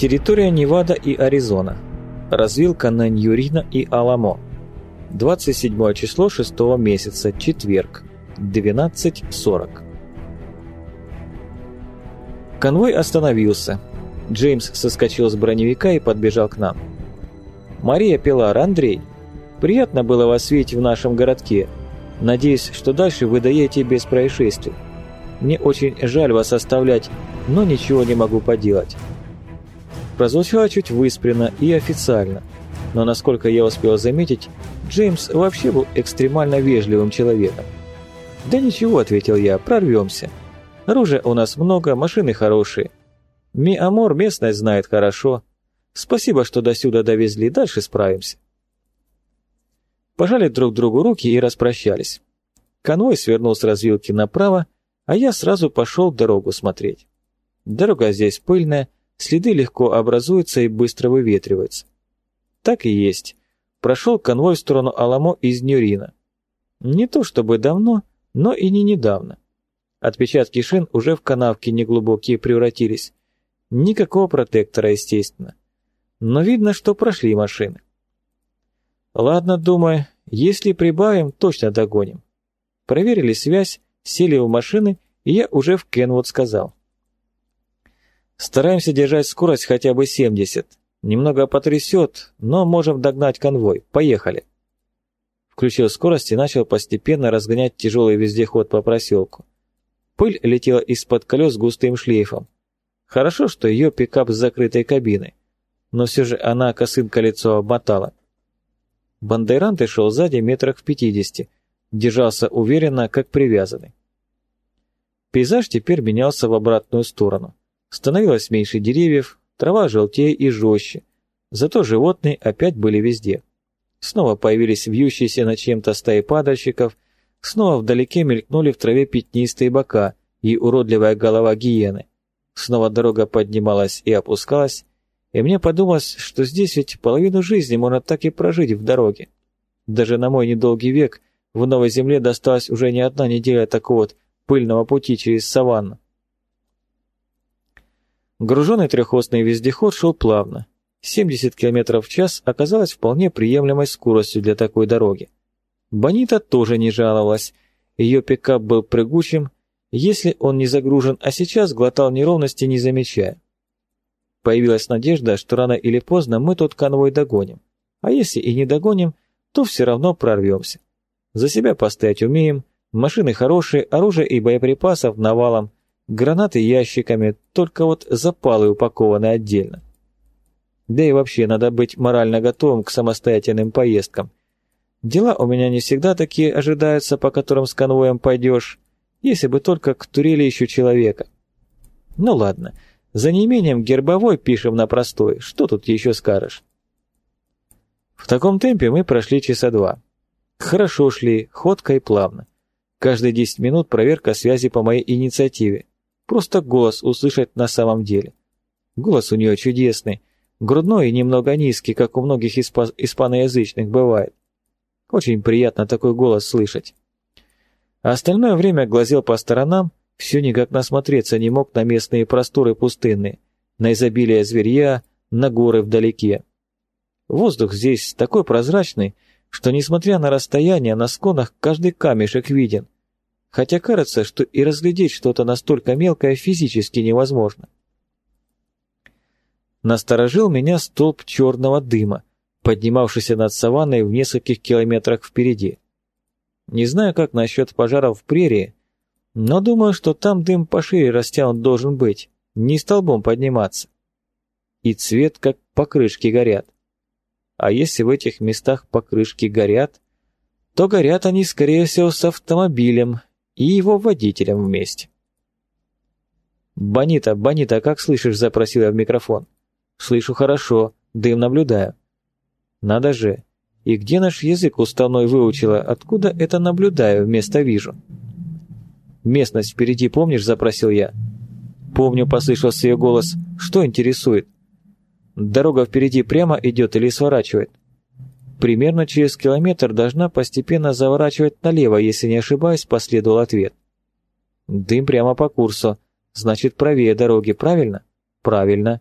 Территория Невада и Аризона. Развилка на Ньюрина и Аламо. 27 число 6 месяца, четверг, 12.40. Конвой остановился. Джеймс соскочил с броневика и подбежал к нам. «Мария Пилар, Андрей, приятно было вас видеть в нашем городке. Надеюсь, что дальше вы доедете без происшествий. Мне очень жаль вас оставлять, но ничего не могу поделать». Прозвучало чуть выспренно и официально, но насколько я успел заметить, Джеймс вообще был экстремально вежливым человеком. «Да ничего», — ответил я, — «прорвемся. Оружия у нас много, машины хорошие. Ми-Амор местность знает хорошо. Спасибо, что до сюда довезли, дальше справимся». Пожали друг другу руки и распрощались. Конвой свернул с развилки направо, а я сразу пошел дорогу смотреть. Дорога здесь пыльная, следы легко образуются и быстро выветриваются. Так и есть. Прошел конвой в сторону Аламо из Нюрина. Не то чтобы давно, но и не недавно. Отпечатки шин уже в канавке неглубокие превратились. Никакого протектора, естественно. Но видно, что прошли машины. Ладно, думаю, если прибавим, точно догоним. Проверили связь, сели в машины, и я уже в Кенвуд сказал. Стараемся держать скорость хотя бы 70. Немного потрясет, но можем догнать конвой. Поехали. Включил скорость и начал постепенно разгонять тяжелый вездеход по проселку. Пыль летела из-под колес густым шлейфом. Хорошо, что ее пикап с закрытой кабиной, но все же она косым колесо обмотала. Бандейранты шел сзади метрах в пятидесяти, держался уверенно, как привязанный. Пейзаж теперь менялся в обратную сторону. Становилось меньше деревьев, трава желтее и жестче, зато животные опять были везде. Снова появились вьющиеся над чем-то стаи падальщиков, снова вдалеке мелькнули в траве пятнистые бока и уродливая голова гиены. Снова дорога поднималась и опускалась, и мне подумалось, что здесь ведь половину жизни можно так и прожить в дороге. Даже на мой недолгий век в Новой Земле досталась уже не одна неделя такого вот пыльного пути через саванну. Груженный трехосный вездеход шел плавно. 70 км в час оказалось вполне приемлемой скоростью для такой дороги. Бонита тоже не жаловалась. Ее пикап был прыгучим, если он не загружен, а сейчас глотал неровности, не замечая. Появилась надежда, что рано или поздно мы тот конвой догоним. А если и не догоним, то все равно прорвемся. За себя постоять умеем, машины хорошие, оружие и боеприпасов навалом, гранаты ящиками, только вот запалы упакованы отдельно. Да и вообще надо быть морально готовым к самостоятельным поездкам. Дела у меня не всегда такие ожидаются, по которым с конвоем пойдешь, если бы только к турели еще человека. Ну ладно, за неимением гербовой пишем на простой, что тут еще скажешь? В таком темпе мы прошли часа два. Хорошо шли, ходко и плавно. Каждые 10 минут проверка связи по моей инициативе. Просто голос услышать на самом деле. Голос у нее чудесный, грудной и немного низкий, как у многих испа испаноязычных бывает. Очень приятно такой голос слышать. А остальное время глазел по сторонам, все никак насмотреться не мог на местные просторы пустынные, на изобилие зверья, на горы вдалеке. Воздух здесь такой прозрачный, что, несмотря на расстояние, на склонах каждый камешек виден, хотя кажется, что и разглядеть что-то настолько мелкое физически невозможно. Насторожил меня столб черного дыма, поднимавшийся над саванной в нескольких километрах впереди. Не знаю, как насчет пожаров в прерии, но думаю, что там дым пошире растянут должен быть, не столбом подниматься. И цвет, как покрышки горят. А если в этих местах покрышки горят, то горят они, скорее всего, с автомобилем и его водителем вместе. «Бонита, Бонита, как слышишь?» – запросил я в микрофон. «Слышу хорошо, дым наблюдаю». «Надо же, и где наш язык уставной выучила, откуда это наблюдаю вместо вижу? Местность впереди помнишь, запросил я. Помню, послышался ее голос. Что интересует? Дорога впереди прямо идет или сворачивает? Примерно через километр должна постепенно заворачивать налево, если не ошибаюсь, последовал ответ. Дым прямо по курсу. Значит, правее дороги, правильно? Правильно.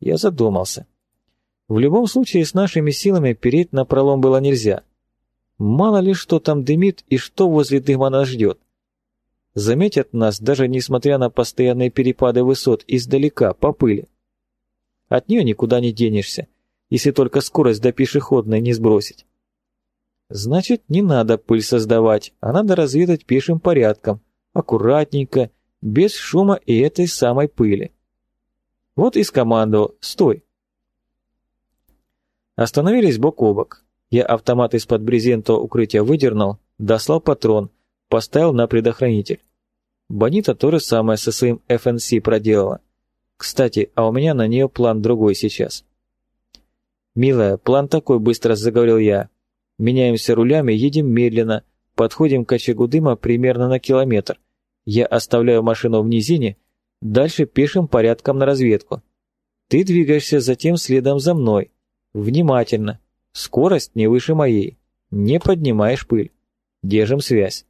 Я задумался. В любом случае, с нашими силами переть на пролом было нельзя. Мало ли что там дымит и что возле дыма нас ждет. Заметят нас, даже несмотря на постоянные перепады высот, издалека, по пыли. От нее никуда не денешься, если только скорость до пешеходной не сбросить. Значит, не надо пыль создавать, а надо разведать пешим порядком, аккуратненько, без шума и этой самой пыли. Вот и скомандовал «Стой!». Остановились бок о бок. Я автомат из-под брезента укрытия выдернул, дослал патрон, поставил на предохранитель. Бонита то же самое со своим FNC проделала. Кстати, а у меня на нее план другой сейчас. «Милая, план такой», — быстро заговорил я. «Меняемся рулями, едем медленно, подходим к очагу дыма примерно на километр. Я оставляю машину в низине, дальше пешим порядком на разведку. Ты двигаешься затем следом за мной. Внимательно. Скорость не выше моей. Не поднимаешь пыль. Держим связь.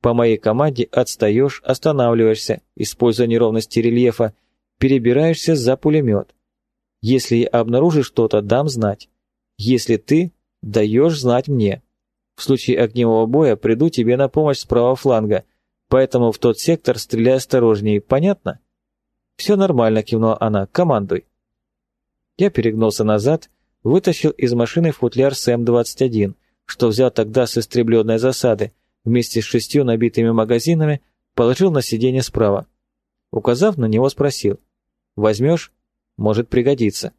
По моей команде отстаешь, останавливаешься, используя неровности рельефа, перебираешься за пулемет. Если я обнаружу что-то, дам знать. Если ты, даешь знать мне. В случае огневого боя приду тебе на помощь с правого фланга, поэтому в тот сектор стреляй осторожнее, понятно? Все нормально, кивнула она, командуй. Я перегнулся назад, вытащил из машины футляр с М-21, что взял тогда с истребленной засады, вместе с шестью набитыми магазинами, положил на сиденье справа. Указав на него, спросил. «Возьмешь? Может пригодиться».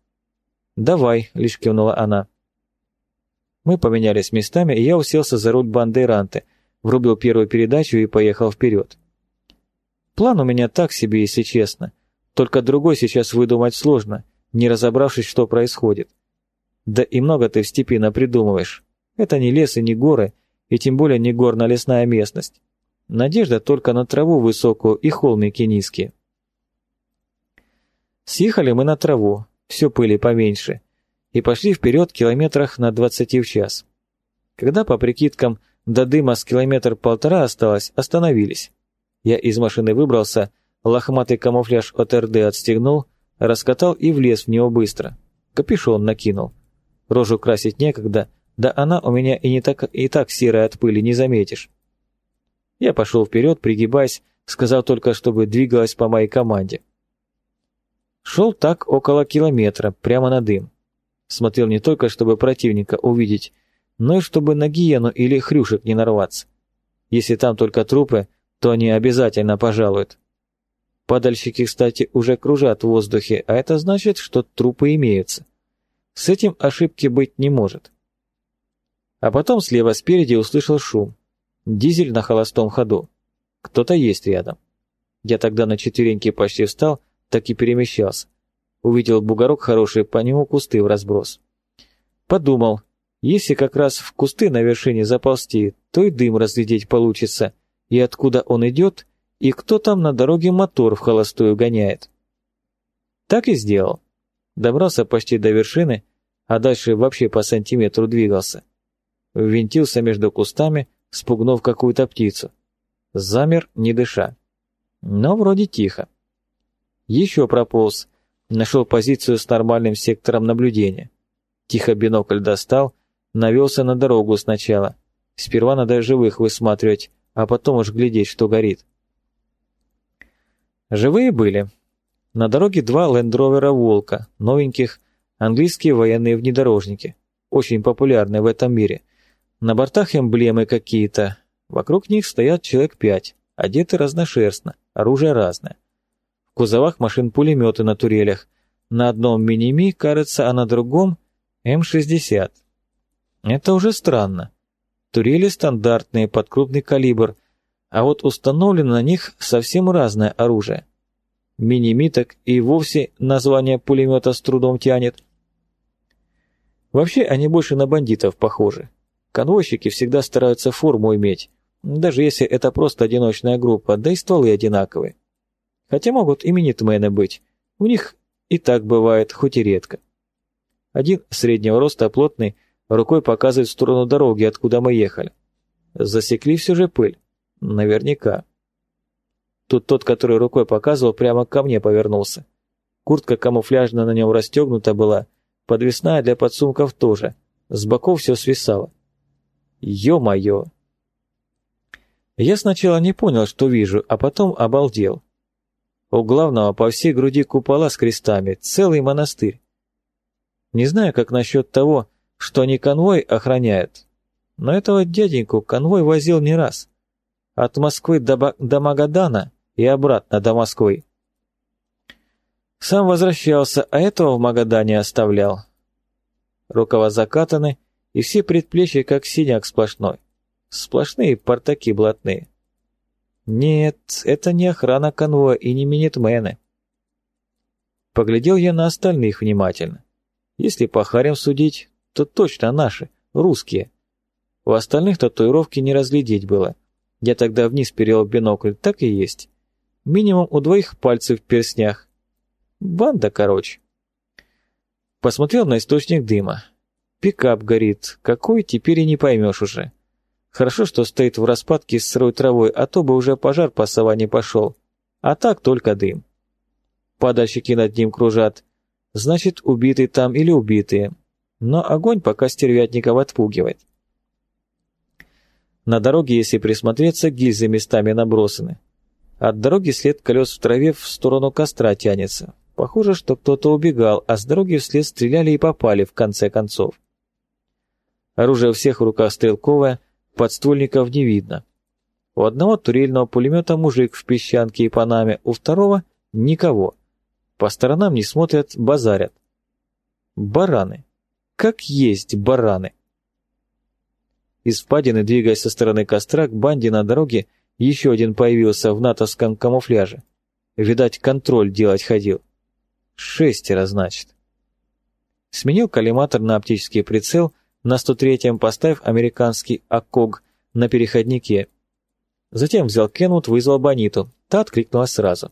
«Давай», — лишь кивнула она. Мы поменялись местами, и я уселся за руль бандейранты, врубил первую передачу и поехал вперед. План у меня так себе, если честно. Только другой сейчас выдумать сложно, не разобравшись, что происходит. Да и много ты в степи напридумываешь. Это не лес и не горы, и тем более не горно-лесная местность. Надежда только на траву высокую и холмики низкие. Съехали мы на траву, все пыли поменьше, и пошли вперед километрах на двадцати в час. Когда, по прикидкам, до дыма с километр-полтора осталось, остановились. Я из машины выбрался, лохматый камуфляж от РД отстегнул, раскатал и влез в него быстро. Капюшон накинул. Рожу красить некогда, да она у меня и не так, и так серая от пыли, не заметишь. Я пошел вперед, пригибаясь, сказал только, чтобы двигалась по моей команде. Шел так около километра, прямо на дым. Смотрел не только, чтобы противника увидеть, но и чтобы на гиену или хрюшек не нарваться. Если там только трупы, то они обязательно пожалуют. Падальщики, кстати, уже кружат в воздухе, а это значит, что трупы имеются. С этим ошибки быть не может. А потом слева спереди услышал шум. Дизель на холостом ходу. Кто-то есть рядом. Я тогда на четвереньки почти встал, так и перемещался. Увидел бугорок хороший, по нему кусты в разброс. Подумал, если как раз в кусты на вершине заползти, то и дым разглядеть получится, и откуда он идет, и кто там на дороге мотор в холостую гоняет. Так и сделал. Добрался почти до вершины, а дальше вообще по сантиметру двигался ввинтился между кустами, спугнув какую-то птицу. Замер, не дыша. Но вроде тихо. Еще прополз, нашел позицию с нормальным сектором наблюдения. Тихо бинокль достал, навелся на дорогу сначала. Сперва надо живых высматривать, а потом уж глядеть, что горит. Живые были. На дороге два лендровера «Волка», новеньких, английские военные внедорожники, очень популярные в этом мире. На бортах эмблемы какие-то. Вокруг них стоят человек пять, одеты разношерстно, оружие разное. Кузовах машин пулеметы на турелях. На одном мини-ми, кажется, а на другом М-60. Это уже странно. Турели стандартные, под крупный калибр, а вот установлено на них совсем разное оружие. Мини-ми так и вовсе название пулемета с трудом тянет. Вообще они больше на бандитов похожи. Конвойщики всегда стараются форму иметь, даже если это просто одиночная группа, да и стволы одинаковые. Хотя могут и быть, у них и так бывает, хоть и редко. Один среднего роста, плотный, рукой показывает в сторону дороги, откуда мы ехали. Засекли все же пыль. Наверняка. Тут тот, который рукой показывал, прямо ко мне повернулся. Куртка камуфляжная на нем расстегнута была, подвесная для подсумков тоже, с боков все свисало. Ё-моё! Я сначала не понял, что вижу, а потом обалдел. У главного по всей груди купола с крестами, целый монастырь. Не знаю, как насчет того, что они конвой охраняют, но этого дяденьку конвой возил не раз. От Москвы до, до Магадана и обратно до Москвы. Сам возвращался, а этого в Магадане оставлял. Рукава закатаны, и все предплечья как синяк сплошной. Сплошные портаки блатные. Нет, это не охрана конвоя и не минитмены. Поглядел я на остальных внимательно. Если по харям судить, то точно наши, русские. У остальных татуировки не разглядеть было. Я тогда вниз перевел бинокль, так и есть. Минимум у двоих пальцев в перстнях. Банда, короче. Посмотрел на источник дыма. Пикап горит. Какой, теперь и не поймешь уже. Хорошо, что стоит в распадке с сырой травой, а то бы уже пожар по саванне пошел. А так только дым. Падальщики над ним кружат. Значит, убитые там или убитые. Но огонь пока стервятников отпугивает. На дороге, если присмотреться, гильзы местами набросаны. От дороги след колес в траве в сторону костра тянется. Похоже, что кто-то убегал, а с дороги вслед стреляли и попали в конце концов. Оружие всех в руках стрелковое, подствольников не видно. У одного турельного пулемета мужик в песчанке и панаме, у второго — никого. По сторонам не смотрят, базарят. Бараны. Как есть бараны. Из впадины, двигаясь со стороны костра, к банде на дороге еще один появился в натовском камуфляже. Видать, контроль делать ходил. Шестеро, значит. Сменил коллиматор на оптический прицел, на 103-м поставив американский АКОГ на переходнике. Затем взял Кенвуд, вызвал Бониту. Та откликнулась сразу.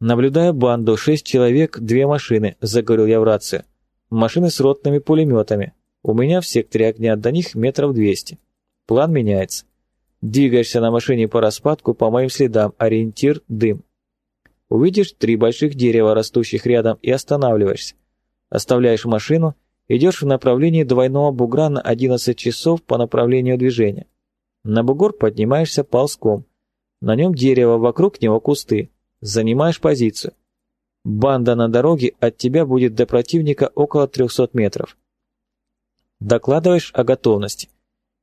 «Наблюдая банду, шесть человек, две машины», — заговорил я в рацию. Машины с ротными пулеметами. У меня в секторе огня до них метров двести. План меняется. Двигаешься на машине по распадку по моим следам, ориентир – дым. Увидишь три больших дерева, растущих рядом, и останавливаешься. Оставляешь машину, идешь в направлении двойного бугра на 11 часов по направлению движения. На бугор поднимаешься ползком. На нем дерево, вокруг него кусты. Занимаешь позицию. Банда на дороге от тебя будет до противника около 300 метров. Докладываешь о готовности.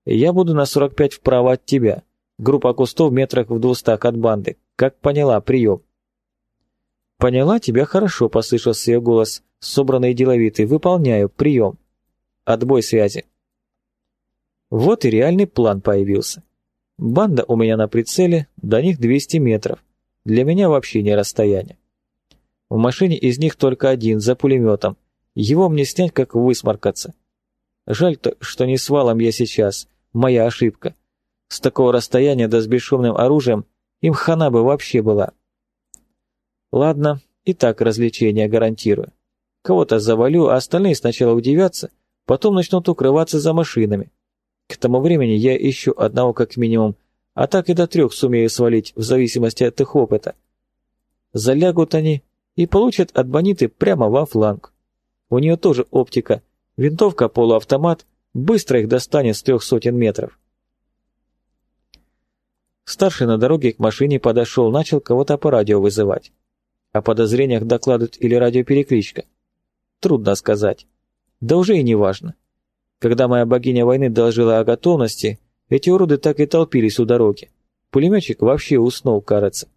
Я буду на 45 вправо от тебя. Группа кустов метрах в двухстах от банды. Как поняла, прием. Поняла тебя хорошо, послышался ее голос, собранный и деловитый. Выполняю, прием. Отбой связи. Вот и реальный план появился. Банда у меня на прицеле, до них 200 метров. Для меня вообще не расстояние. В машине из них только один, за пулеметом. Его мне снять, как высморкаться. Жаль-то, что не с валом я сейчас. Моя ошибка. С такого расстояния да с бесшумным оружием им хана бы вообще была. Ладно, и так развлечение гарантирую. Кого-то завалю, а остальные сначала удивятся, потом начнут укрываться за машинами. К тому времени я ищу одного как минимум, а так и до трех сумею свалить, в зависимости от их опыта. Залягут они и получат от Бониты прямо во фланг. У нее тоже оптика, винтовка полуавтомат, быстро их достанет с трех сотен метров. Старший на дороге к машине подошел, начал кого-то по радио вызывать. О подозрениях докладывают или радиоперекличка. Трудно сказать. Да уже и не важно. Когда моя богиня войны доложила о готовности, эти уроды так и толпились у дороги. Пулеметчик вообще уснул, кажется.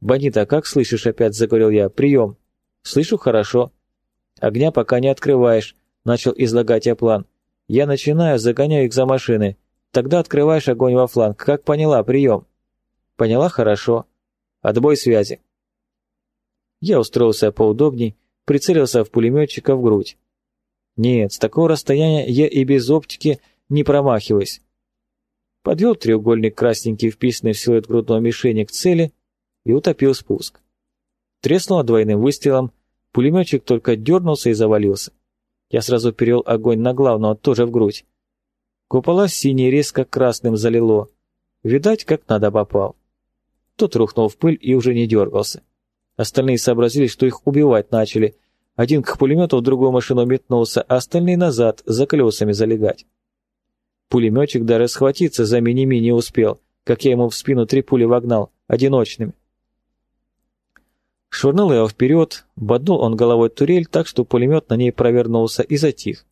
«Бонита, как слышишь?» — опять заговорил я. «Прием». «Слышу хорошо». «Огня пока не открываешь», — начал излагать я план. «Я начинаю, загоняю их за машины. Тогда открываешь огонь во фланг. Как поняла? Прием». «Поняла? Хорошо. Отбой связи». Я устроился поудобней, прицелился в пулеметчика в грудь. Нет, с такого расстояния я и без оптики не промахиваюсь. Подвел треугольник красненький, вписанный в силуэт грудного мишени к цели — и утопил спуск. Треснуло двойным выстрелом, пулеметчик только дернулся и завалился. Я сразу перевел огонь на главного, тоже в грудь. Купола синий резко красным залило. Видать, как надо попал. Тот рухнул в пыль и уже не дергался. Остальные сообразили, что их убивать начали. Один к пулемету в другую машину метнулся, а остальные назад, за колесами залегать. Пулеметчик даже схватиться за мини-ми не успел, как я ему в спину три пули вогнал, одиночными. Швырнул его вперед, боднул он головой турель так, что пулемет на ней провернулся и затих.